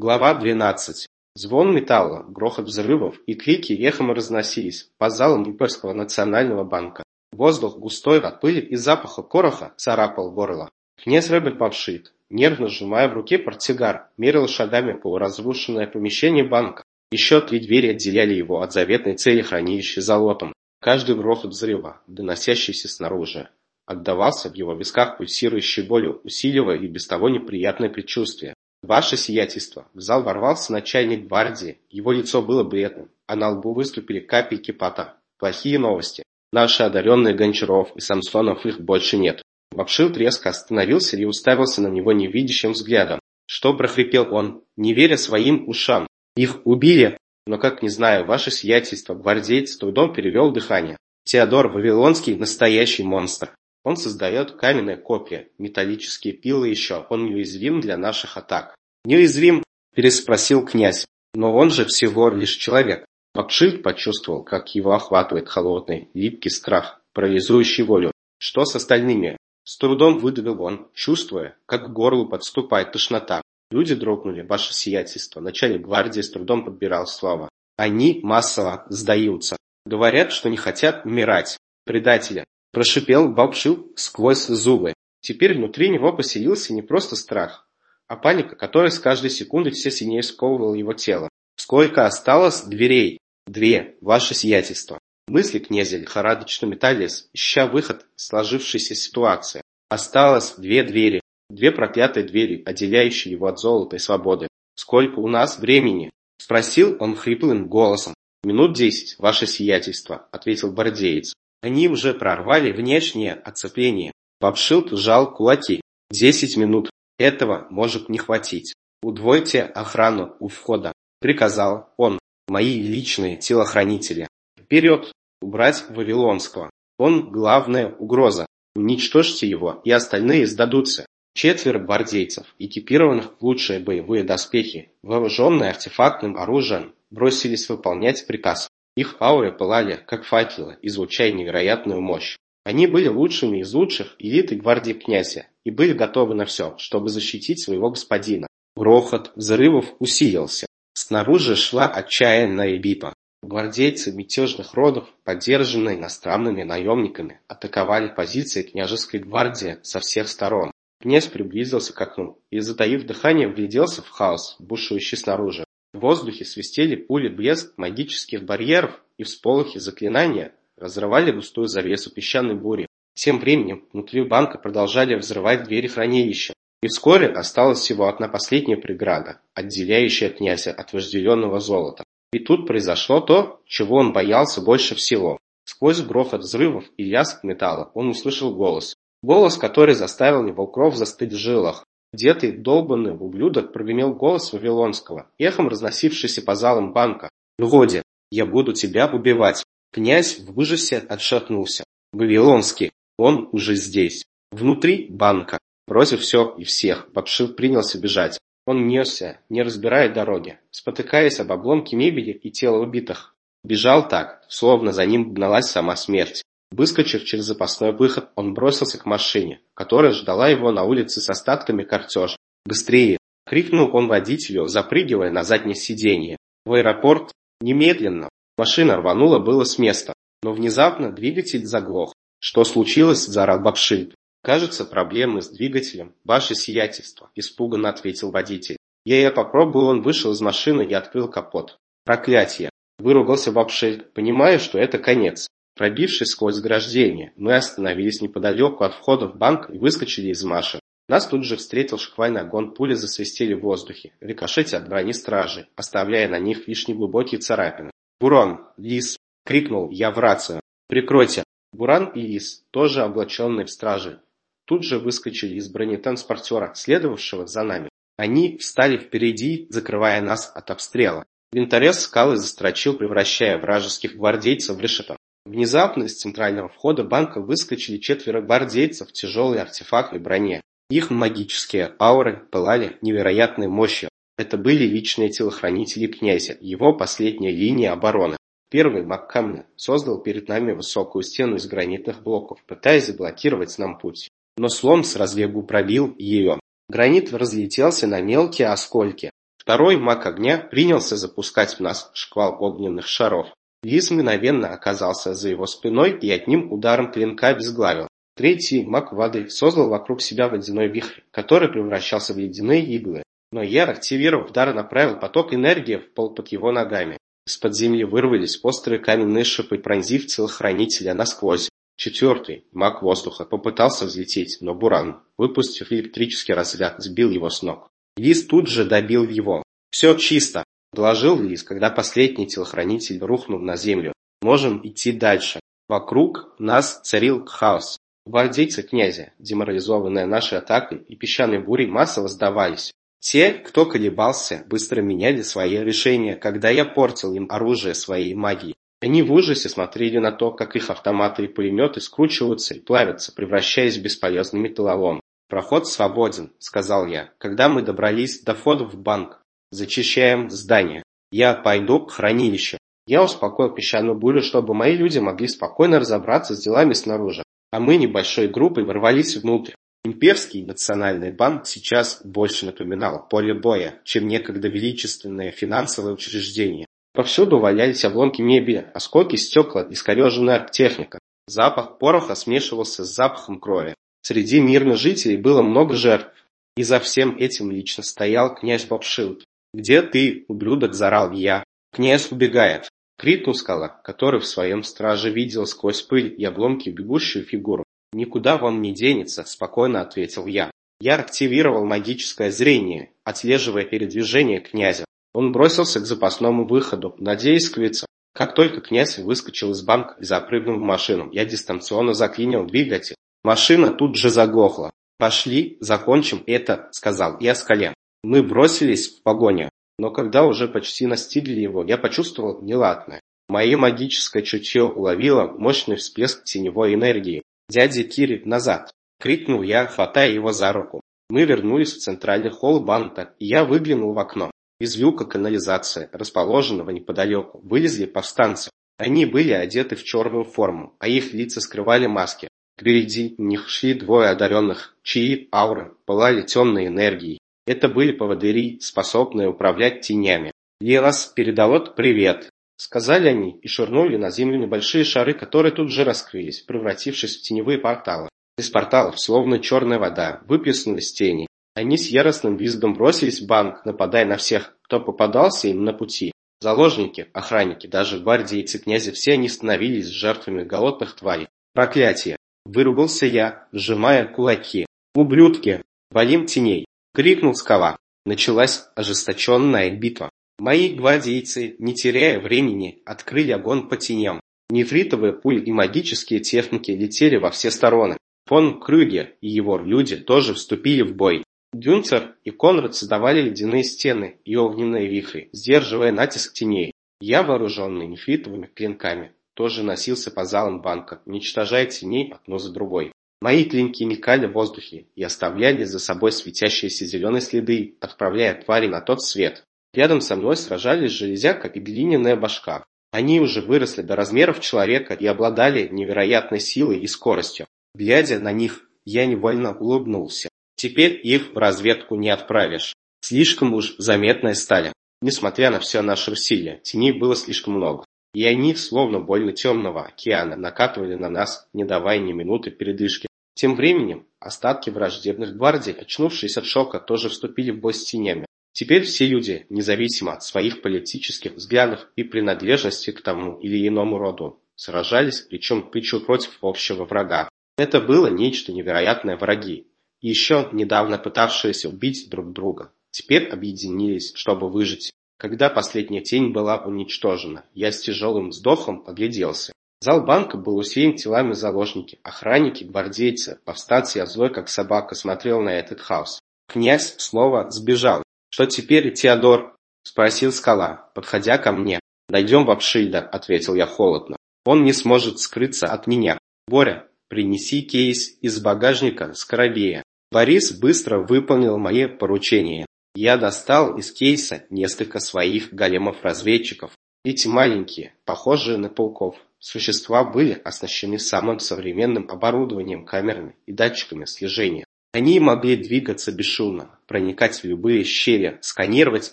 Глава 12. Звон металла, грохот взрывов и крики эхом разносились по залам Кипрского национального банка. Воздух густой от пыли и запаха короха царапал горло. Князь Роберт Павшит, нервно сжимая в руке портсигар, мерил шагами по разрушенное помещение банка. Еще три двери отделяли его от заветной цели хранилища золотом. Каждый грохот взрыва, доносящийся снаружи, отдавался в его висках пульсирующей болью, усиливая и без того неприятное предчувствие. «Ваше сиятельство!» В зал ворвался начальник гвардии. Его лицо было бледным, а на лбу выступили капельки пота. Плохие новости. Наши одаренные Гончаров и Самсонов их больше нет. Бабшилд резко остановился и уставился на него невидящим взглядом. Что прохрипел он, не веря своим ушам. Их убили, но как не знаю, ваше сиятельство, гвардейц с трудом перевел дыхание. Теодор Вавилонский – настоящий монстр. Он создает каменные копья, металлические пилы еще. Он неуязвим для наших атак. Неуязвим? Переспросил князь. Но он же всего лишь человек. Бакшир почувствовал, как его охватывает холодный, липкий страх, парализующий волю. Что с остальными? С трудом выдавил он, чувствуя, как к горлу подступает тошнота. Люди дрогнули, ваше сиятельство. Начальник гвардии с трудом подбирал слова. Они массово сдаются. Говорят, что не хотят умирать. Предатели, Прошипел Баобшил сквозь зубы. Теперь внутри него поселился не просто страх, а паника, которая с каждой секундой все сильнее сковывала его тело. Сколько осталось дверей? Две, ваше сиятельство. Мысли князя лихорадочно метались, ища выход из сложившейся ситуации. Осталось две двери, две проклятые двери, отделяющие его от золота и свободы. «Сколько у нас времени?» – спросил он хриплым голосом. «Минут десять, ваше сиятельство», – ответил бордеец. Они уже прорвали внешнее оцепление. Бабшилд сжал кулаки. Десять минут. Этого может не хватить. Удвойте охрану у входа. Приказал он. Мои личные телохранители. Вперед! Убрать Вавилонского. Он главная угроза. Уничтожьте его, и остальные сдадутся. Четверо гвардейцев, экипированных в лучшие боевые доспехи, вооруженные артефактным оружием, бросились выполнять приказ. Их ауры пылали, как факелы, излучая невероятную мощь. Они были лучшими из лучших элиты гвардии князя и были готовы на все, чтобы защитить своего господина. Грохот взрывов усилился. Снаружи шла отчаянная битва. Гвардейцы мятежных родов, поддержанные иностранными наемниками, атаковали позиции княжеской гвардии со всех сторон. Князь приблизился к окну и, затаив дыхание, вгляделся в хаос, бушующий снаружи. В воздухе свистели пули блеск магических барьеров и всполохи заклинания разрывали густую завесу песчаной бури. Тем временем внутри банка продолжали взрывать двери хранилища, и вскоре осталась всего одна последняя преграда, отделяющая князя от вожделенного золота. И тут произошло то, чего он боялся больше всего. Сквозь грохот взрывов и лязг металла он услышал голос. Голос, который заставил его кровь застыть в жилах. Где-то долбанный ублюдок прогремел голос Вавилонского, эхом разносившийся по залам банка. «Вроде, я буду тебя убивать!» Князь в ужасе отшатнулся. Вавилонский, он уже здесь. Внутри банка, бросив все и всех, Бабшир принялся бежать. Он несся, не разбирая дороги, спотыкаясь об обломки мебели и тела убитых. Бежал так, словно за ним гналась сама смерть. Выскочив через запасной выход, он бросился к машине, которая ждала его на улице с остатками картежа. «Быстрее!» – крикнул он водителю, запрыгивая на заднее сиденье. В аэропорт немедленно. Машина рванула было с места, но внезапно двигатель заглох. «Что случилось?» – заорал Бабшильд. «Кажется, проблемы с двигателем. Ваше сиятельство», – испуганно ответил водитель. Я ее попробовал, он вышел из машины и открыл капот. «Проклятие!» – выругался Бабшильд, понимая, что это конец. Пробившись сквозь заграждение, мы остановились неподалеку от входа в банк и выскочили из машин. Нас тут же встретил шквальный огонь, пули засвистели в воздухе, рикошете от брони стражи, оставляя на них лишь неглубокие царапины. «Буран! Лис!» — крикнул я в рацию. «Прикройте!» Буран и Лис, тоже облаченные в стражи, тут же выскочили из бронетранспортера, следовавшего за нами. Они встали впереди, закрывая нас от обстрела. Винторез скалы застрочил, превращая вражеских гвардейцев в решето. Внезапно из центрального входа банка выскочили четверо гвардейцев в тяжелой артефактной броне. Их магические ауры пылали невероятной мощью. Это были личные телохранители князя, его последняя линия обороны. Первый Маккамна создал перед нами высокую стену из гранитных блоков, пытаясь заблокировать нам путь. Но слом с разбегу пробил ее. Гранит разлетелся на мелкие осколки. Второй маг огня принялся запускать в нас шквал огненных шаров. Лис мгновенно оказался за его спиной и одним ударом клинка обезглавил. Третий маг воды создал вокруг себя водяной вихрь, который превращался в ледяные иглы. Но Яр, активировав дар, направил поток энергии в пол под его ногами. Из-под земли вырвались острые каменные шипы, пронзив телохранителя насквозь. Четвертый, маг воздуха, попытался взлететь, но Буран, выпустив электрический разряд, сбил его с ног. Лис тут же добил его. «Все чисто», – доложил Лис, когда последний телохранитель рухнул на землю. «Можем идти дальше». Вокруг нас царил хаос. Гвардейцы князя, деморализованные нашей атакой и песчаной бурей, массово сдавались. Те, кто колебался, быстро меняли свои решения, когда я портил им оружие своей магией. Они в ужасе смотрели на то, как их автоматы и пулеметы скручиваются и плавятся, превращаясь в бесполезный металлолом. «Проход свободен», — сказал я, когда мы добрались до входа в банк. «Зачищаем здание. Я пойду к хранилищу». Я успокоил песчаную бурю, чтобы мои люди могли спокойно разобраться с делами снаружи, а мы небольшой группой ворвались внутрь. Имперский национальный банк сейчас больше напоминал поле боя, чем некогда величественное финансовое учреждение. Повсюду валялись обломки мебели, осколки стекла, искореженная техника. Запах пороха смешивался с запахом крови. Среди мирных жителей было много жертв. И за всем этим лично стоял князь Бобшилд. «Где ты, ублюдок?» – зарал я. «Князь убегает!» – крикнул скала, который в своем страже видел сквозь пыль и обломки бегущую фигуру. «Никуда он не денется», – спокойно ответил я. Я активировал магическое зрение, отслеживая передвижение князя. Он бросился к запасному выходу, надеясь скрыться. Как только князь выскочил из банка и запрыгнул в машину, я дистанционно заклинил двигатель. Машина тут же заглохла. «Пошли, закончим это», — сказал я скале. Мы бросились в погоню, но когда уже почти настигли его, я почувствовал неладное. Мое магическое чутье уловило мощный всплеск теневой энергии. «Дядя Кири, назад!» — крикнул я, хватая его за руку. Мы вернулись в центральный холл банка, и я выглянул в окно. Из люка канализации, расположенного неподалеку, вылезли повстанцы. Они были одеты в черную форму, а их лица скрывали маски. Впереди них шли двое одаренных, чьи ауры пылали темной энергией. Это были поводыри, способные управлять тенями. «Лилас передает привет», — сказали они и швырнули на землю небольшие шары, которые тут же раскрылись, превратившись в теневые порталы. Из порталов, словно черная вода, выплеснулись тени. Они с яростным визгом бросились в банк, нападая на всех, кто попадался им на пути. Заложники, охранники, даже гвардейцы князя, все они становились жертвами голодных тварей. Проклятие! Выругался я, сжимая кулаки. «Ублюдки! Валим теней!» — крикнул скала. Началась ожесточенная битва. Мои гвардейцы, не теряя времени, открыли огонь по теням. Нефритовые пули и магические техники летели во все стороны. Фон Крюгер и его люди тоже вступили в бой. Гюнтер и Конрад создавали ледяные стены и огненные вихри, сдерживая натиск теней. Я, вооруженный нефритовыми клинками, тоже носился по залам банка, уничтожая теней одну за другой. Мои клинки мелькали в воздухе и оставляли за собой светящиеся зеленые следы, отправляя твари на тот свет. Рядом со мной сражались железяка и глиняная башка. Они уже выросли до размеров человека и обладали невероятной силой и скоростью. Глядя на них, я невольно улыбнулся. Теперь их в разведку не отправишь. Слишком уж заметные стали. Несмотря на все наши усилия, теней было слишком много. И они, словно больно темного океана, накатывали на нас, не давая ни минуты передышки. Тем временем остатки враждебных гвардий, очнувшись от шока, тоже вступили в бой с тенями. Теперь все люди, независимо от своих политических взглядов и принадлежности к тому или иному роду, сражались плечом к плечу против общего врага. Это было нечто невероятное враги, еще недавно пытавшиеся убить друг друга, теперь объединились, чтобы выжить. Когда последняя тень была уничтожена, я с тяжелым вздохом огляделся. Зал банка был усеян телами заложники, охранники, гвардейцы, повстанцы, я злой как собака смотрел на этот хаос. Князь снова сбежал. «Что теперь, Теодор?» – спросил скала, подходя ко мне. «Дойдем в Апшильда», – ответил я холодно. «Он не сможет скрыться от меня. Боря, принеси кейс из багажника Скоробея». Борис быстро выполнил мои поручения. Я достал из кейса несколько своих големов-разведчиков. Эти маленькие, похожие на пауков, существа были оснащены самым современным оборудованием камерами и датчиками слежения. Они могли двигаться бесшумно, проникать в любые щели, сканировать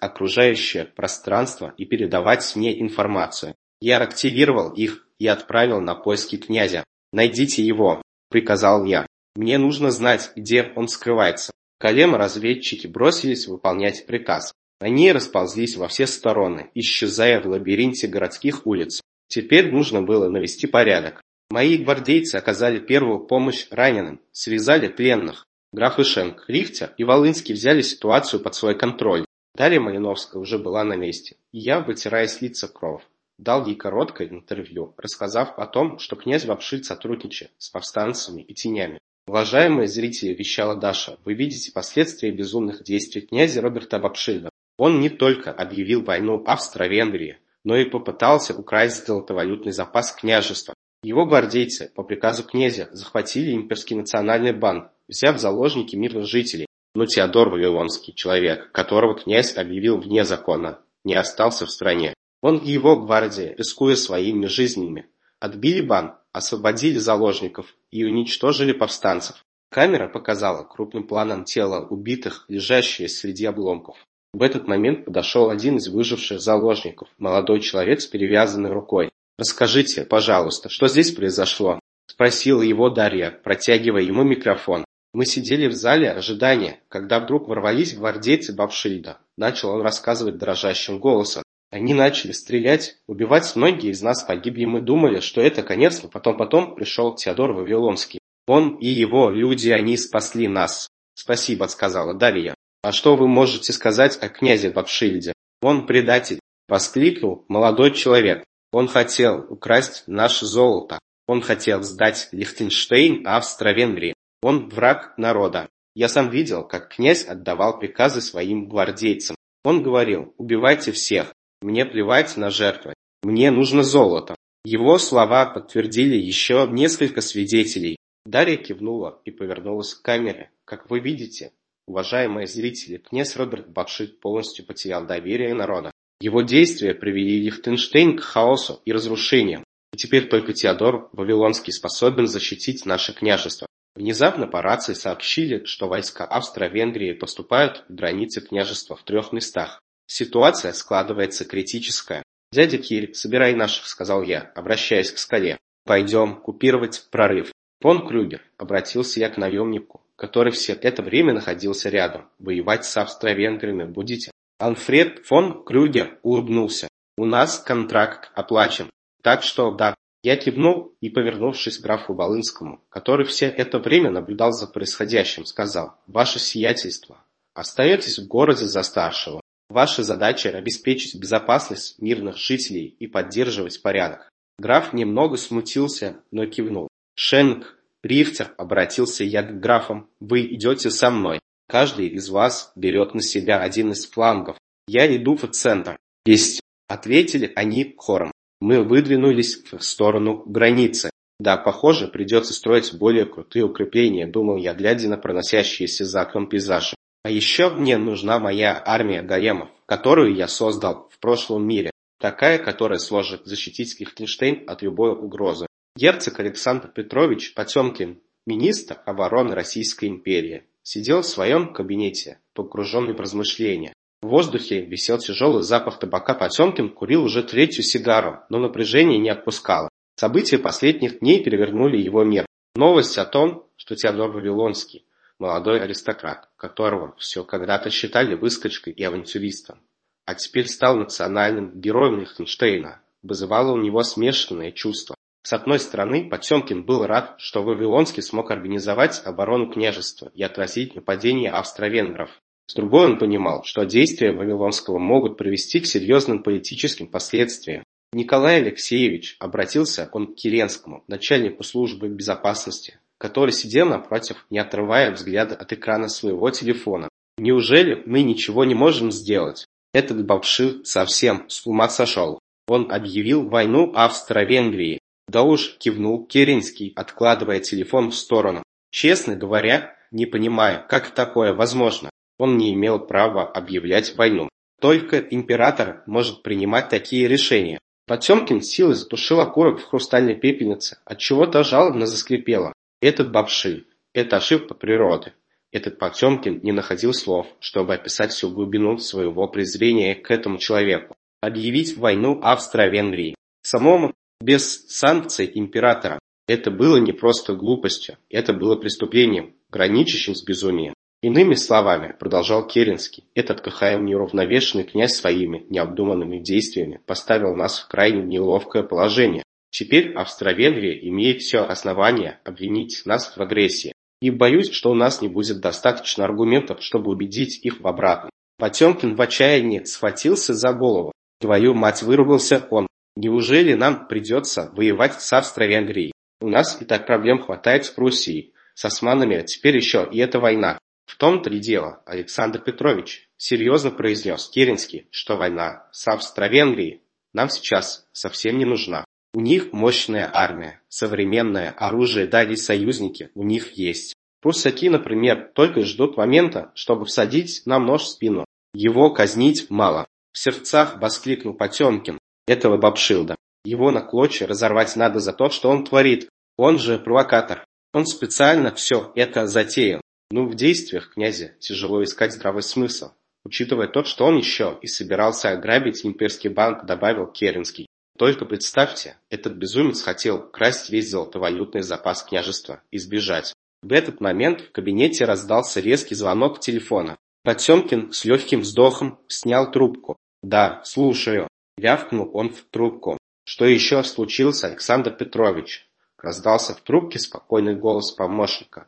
окружающее пространство и передавать мне информацию. Я активировал их и отправил на поиски князя. «Найдите его», — приказал я. «Мне нужно знать, где он скрывается». Колема-разведчики бросились выполнять приказ. Они расползлись во все стороны, исчезая в лабиринте городских улиц. Теперь нужно было навести порядок. Мои гвардейцы оказали первую помощь раненым, связали пленных. Граф Ишенк, Рихтер и Волынский взяли ситуацию под свой контроль. Дарья Малиновская уже была на месте, и я, вытирая с лица кровь, дал ей короткое интервью, рассказав о том, что князь Вапшиль сотрудничает с повстанцами и тенями. Уважаемые зрители, вещала Даша, вы видите последствия безумных действий князя Роберта Вапшильда. Он не только объявил войну Австро-Венгрии, но и попытался украсть золотовалютный запас княжества. Его гвардейцы по приказу князя захватили имперский национальный банк, взяв в заложники мирных жителей. Но Теодор Вавилонский, человек, которого князь объявил вне закона, не остался в стране. Он и его гвардия, рискуя своими жизнями, отбили бан, освободили заложников и уничтожили повстанцев. Камера показала крупным планом тело убитых, лежащее среди обломков. В этот момент подошел один из выживших заложников, молодой человек с перевязанной рукой. «Расскажите, пожалуйста, что здесь произошло?» – спросила его Дарья, протягивая ему микрофон. «Мы сидели в зале ожидания, когда вдруг ворвались гвардейцы Бабшильда», – начал он рассказывать дрожащим голосом. Они начали стрелять, убивать, многие из нас погибли, мы думали, что это конец, но потом-потом пришел Теодор Вавилонский. Он и его люди, они спасли нас. Спасибо, сказала Дарья. «А что вы можете сказать о князе Бабшильде? Он предатель!» – воскликнул молодой человек. «Он хотел украсть наше золото. Он хотел сдать Лихтенштейн Австро-Венгрии. Он враг народа. Я сам видел, как князь отдавал приказы своим гвардейцам. Он говорил, убивайте всех, мне плевать на жертвы, мне нужно золото. Его слова подтвердили еще несколько свидетелей. Дарья кивнула и повернулась к камере. Как вы видите, Уважаемые зрители, князь Роберт Бакшит полностью потерял доверие народа. Его действия привели Лихтенштейн к хаосу и разрушениям, и теперь только Теодор Вавилонский способен защитить наше княжество. Внезапно по рации сообщили, что войска Австро-Венгрии поступают в границы княжества в трех местах. Ситуация складывается критическая. «Дядя Кирь, собирай наших», — сказал я, обращаясь к скале. «Пойдем купировать прорыв». Фон Крюгер, обратился я к наемнику, который все это время находился рядом. Воевать с австро-венграми будете? Альфред фон Крюгер улыбнулся. У нас контракт оплачен. Так что да. Я кивнул и, повернувшись к графу Волынскому, который все это время наблюдал за происходящим, сказал, «Ваше сиятельство, остаетесь в городе за старшего. Ваша задача – обеспечить безопасность мирных жителей и поддерживать порядок». Граф немного смутился, но кивнул. Шенк Рифтер, обратился я к графам, вы идете со мной. Каждый из вас берет на себя один из флангов. Я иду в центр. Есть. Ответили они хором. Мы выдвинулись в сторону границы. Да, похоже, придется строить более крутые укрепления, думал я, глядя на проносящиеся за окном пейзажи. А еще мне нужна моя армия гаемов, которую я создал в прошлом мире. Такая, которая сможет защитить Лихтенштейн от любой угрозы. Герцог Александр Петрович Потемкин, министр обороны Российской империи, сидел в своем кабинете, погруженный в размышления. В воздухе висел тяжелый запах табака, Потемкин курил уже третью сигару, но напряжение не отпускало. События последних дней перевернули его мир. Новость о том, что Теодор Вавилонский, молодой аристократ, которого все когда-то считали выскочкой и авантюристом, а теперь стал национальным героем Лихтенштейна, вызывала у него смешанные чувства. С одной стороны, Потемкин был рад, что Вавилонский смог организовать оборону княжества и отразить нападение австро-венгров. С другой он понимал, что действия Вавилонского могут привести к серьезным политическим последствиям. Николай Алексеевич обратился он к Керенскому, начальнику службы безопасности, который сидел напротив, не отрывая взгляда от экрана своего телефона. «Неужели мы ничего не можем сделать? Этот бабшир совсем с ума сошел. Он объявил войну Австро-Венгрии, «Да уж», – кивнул Керенский, откладывая телефон в сторону. «Честно говоря, не понимаю, как такое возможно. Он не имел права объявлять войну. Только император может принимать такие решения». Потемкин силой затушил окурок в хрустальной пепельнице, отчего-то жалобно заскрипело. «Этот бабши. Это ошибка природы. Этот Потемкин не находил слов, чтобы описать всю глубину своего презрения к этому человеку. Объявить войну Австро-Венгрии. Самому, без санкций императора, это было не просто глупостью, это было преступлением, граничащим с безумием. Иными словами, продолжал Керенский, этот КХМ неуравновешенный князь своими необдуманными действиями поставил нас в крайне неловкое положение. Теперь Австро-Венгрия имеет все основания обвинить нас в агрессии. И боюсь, что у нас не будет достаточно аргументов, чтобы убедить их в обратном. Потемкин в отчаянии схватился за голову. Твою мать выругался он. Неужели нам придется воевать с Австро-Венгрией? У нас и так проблем хватает с Пруссией, с османами, а теперь еще и эта война. В том-то и дело, Александр Петрович, серьезно произнес Керенский, что война с Австро-Венгрией нам сейчас совсем не нужна. У них мощная армия, современное оружие, дали союзники, у них есть. Прусаки, например, только ждут момента, чтобы всадить нам нож в спину. Его казнить мало. В сердцах воскликнул Потемкин. Этого Бабшилда. Его на клочья разорвать надо за то, что он творит. Он же провокатор. Он специально все это затеял. Ну, в действиях князя тяжело искать здравый смысл, учитывая то, что он еще и собирался ограбить имперский банк, добавил Керенский. Только представьте, этот безумец хотел красть весь золотовалютный запас княжества и сбежать. В этот момент в кабинете раздался резкий звонок телефона. Потемкин с легким вздохом снял трубку. «Да, слушаю», — рявкнул он в трубку. «Что еще случилось, Александр Петрович?» Раздался в трубке спокойный голос помощника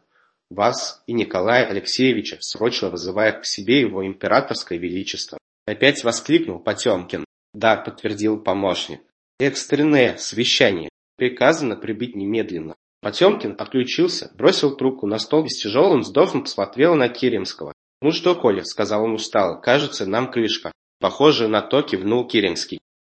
вас и Николая Алексеевича срочно вызывая к себе его императорское величество. Опять воскликнул Потемкин. Да, подтвердил помощник. Экстренное совещание. Приказано прибыть немедленно. Потемкин отключился, бросил трубку на стол и с тяжелым вздохом посмотрел на Киремского. «Ну что, Коля», — сказал он устало, — «кажется, нам крышка». Похоже на то кивнул Киремский.